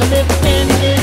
independent.